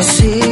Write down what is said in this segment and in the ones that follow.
esquecer.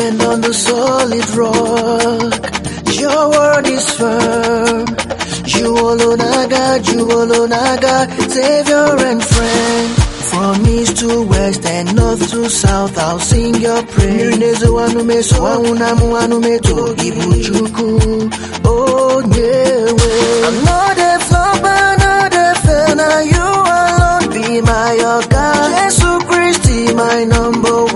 stand on the solid rock. Your word is firm. You alone are God, you alone are God, Savior and friend. From east to west and north to south, I'll sing your praise. Oh nyewe. I'm not a flopper, not a fan, you alone be my God. Jesus Christ, my number one.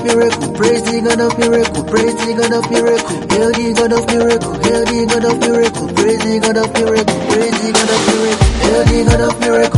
Of miracle, praise the God of miracle, praise the God of miracle, hail the God of miracle, hail the God of miracle, praise the God of miracle, praise the God of miracle, hail the God of miracle,